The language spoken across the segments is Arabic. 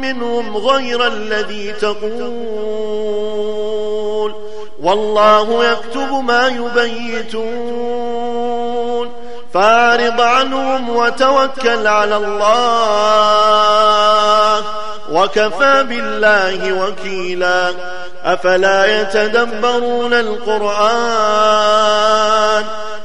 منهم غير الذي تقول. والله يكتب ما يبيتون. فاعرض عنهم وتوكل على الله. وكفى بالله وكيلا. أفلا يتدبرون القرآن؟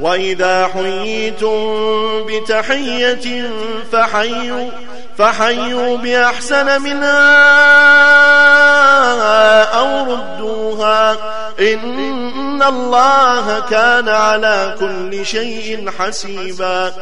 وإذا حييتم بتحية فحيوا, فحيوا بأحسن منها أو ردوها إن الله كان على كل شيء حسيبا